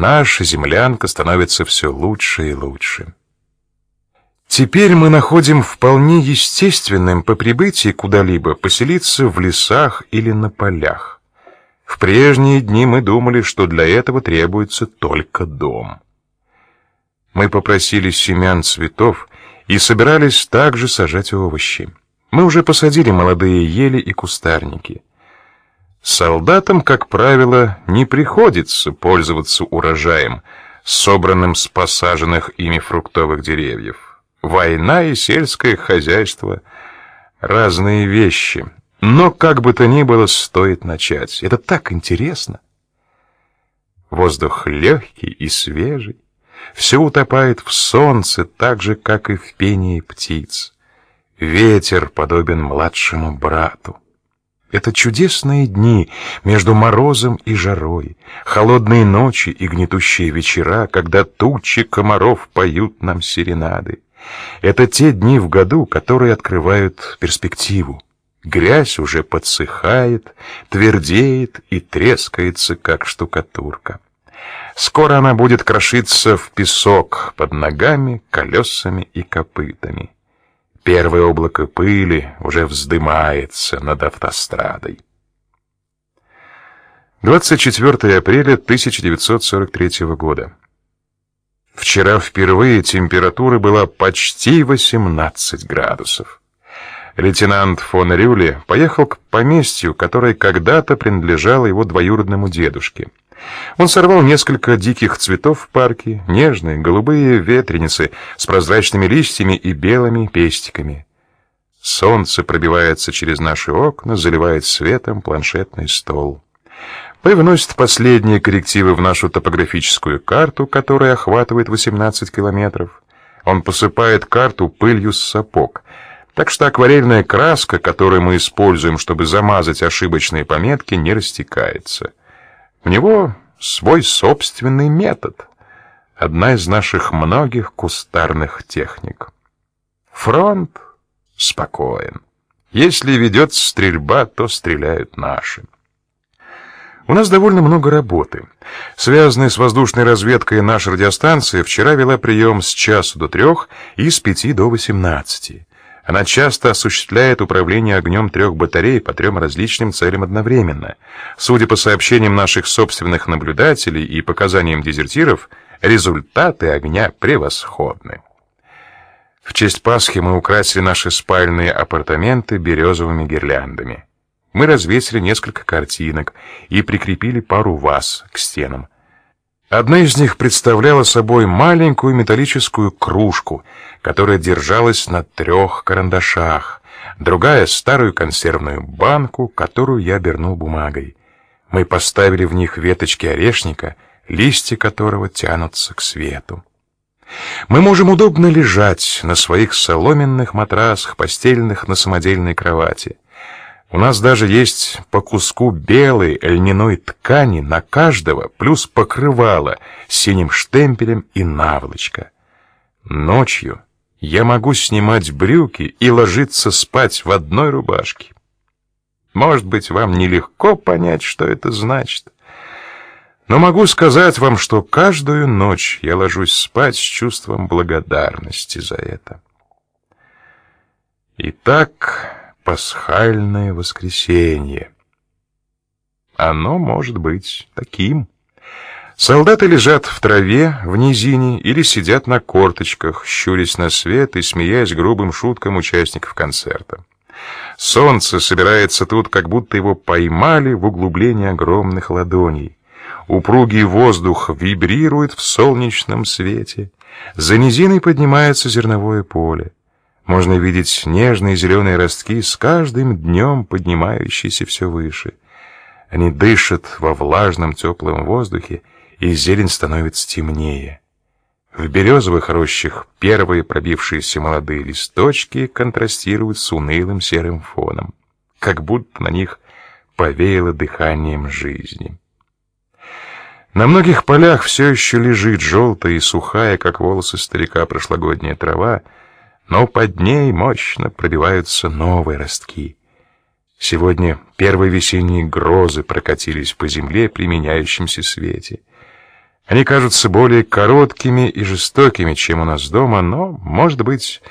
наша землянка становится все лучше и лучше. Теперь мы находим вполне естественным по прибытии куда-либо поселиться в лесах или на полях. В прежние дни мы думали, что для этого требуется только дом. Мы попросили семян цветов и собирались также сажать овощи. Мы уже посадили молодые ели и кустарники. Солдатам, как правило, не приходится пользоваться урожаем, собранным с посаженных ими фруктовых деревьев. Война и сельское хозяйство разные вещи, но как бы то ни было, стоит начать. Это так интересно. Воздух легкий и свежий, все утопает в солнце, так же как и в пении птиц. Ветер подобен младшему брату. Это чудесные дни между морозом и жарой, холодные ночи и гнетущие вечера, когда тучи комаров поют нам серенады. Это те дни в году, которые открывают перспективу. Грязь уже подсыхает, твердеет и трескается, как штукатурка. Скоро она будет крошиться в песок под ногами, колесами и копытами. Первое облако пыли уже вздымается над автострадой. 24 апреля 1943 года. Вчера впервые температура была почти 18 градусов. Лейтенант фон Рюле поехал к поместью, которое когда-то принадлежало его двоюродному дедушке. Он сорвал несколько диких цветов в парке, нежные голубые ветреницы с прозрачными листьями и белыми пестиками. Солнце пробивается через наши окна, заливает светом планшетный стол. Привносит последние коррективы в нашу топографическую карту, которая охватывает 18 километров. Он посыпает карту пылью с сапог. Так что акварельная краска, которую мы используем, чтобы замазать ошибочные пометки, не растекается. У него свой собственный метод. Одна из наших многих кустарных техник. Фронт спокоен. Если ведется стрельба, то стреляют наши. У нас довольно много работы. Связанная с воздушной разведкой наша радиостанция вчера вела прием с часу до трех и с пяти до восемнадцати. Она часто осуществляет управление огнем трех батарей по трем различным целям одновременно. Судя по сообщениям наших собственных наблюдателей и показаниям дезертиров, результаты огня превосходны. В честь Пасхи мы украсили наши спальные апартаменты березовыми гирляндами. Мы развесили несколько картинок и прикрепили пару ваз к стенам. Одна из них представляла собой маленькую металлическую кружку, которая держалась на трех карандашах, другая — старую консервную банку, которую я обернул бумагой. Мы поставили в них веточки орешника, листья которого тянутся к свету. Мы можем удобно лежать на своих соломенных матрасах, постельных на самодельной кровати — у нас даже есть по куску белой льняной ткани на каждого, плюс покрывало с синим штемпелем и наволочка. Ночью я могу снимать брюки и ложиться спать в одной рубашке. Может быть, вам нелегко понять, что это значит. Но могу сказать вам, что каждую ночь я ложусь спать с чувством благодарности за это. Итак пасхальное воскресенье. Оно может быть таким. Солдаты лежат в траве в низине или сидят на корточках, щурясь на свет и смеясь грубым шуткам участников концерта. Солнце собирается тут, как будто его поймали в углублении огромных ладоней. Упругий воздух вибрирует в солнечном свете. За низиной поднимается зерновое поле. Можно видеть нежные зеленые ростки с каждым днем поднимающиеся все выше. Они дышат во влажном теплом воздухе, и зелень становится темнее. В березовых рощах первые пробившиеся молодые листочки контрастируют с унылым серым фоном, как будто на них повеяло дыханием жизни. На многих полях все еще лежит желтая и сухая, как волосы старика, прошлогодняя трава, но под ней мощно пробиваются новые ростки. Сегодня первые весенние грозы прокатились по земле при меняющемся свете. Они кажутся более короткими и жестокими, чем у нас дома, но, может быть,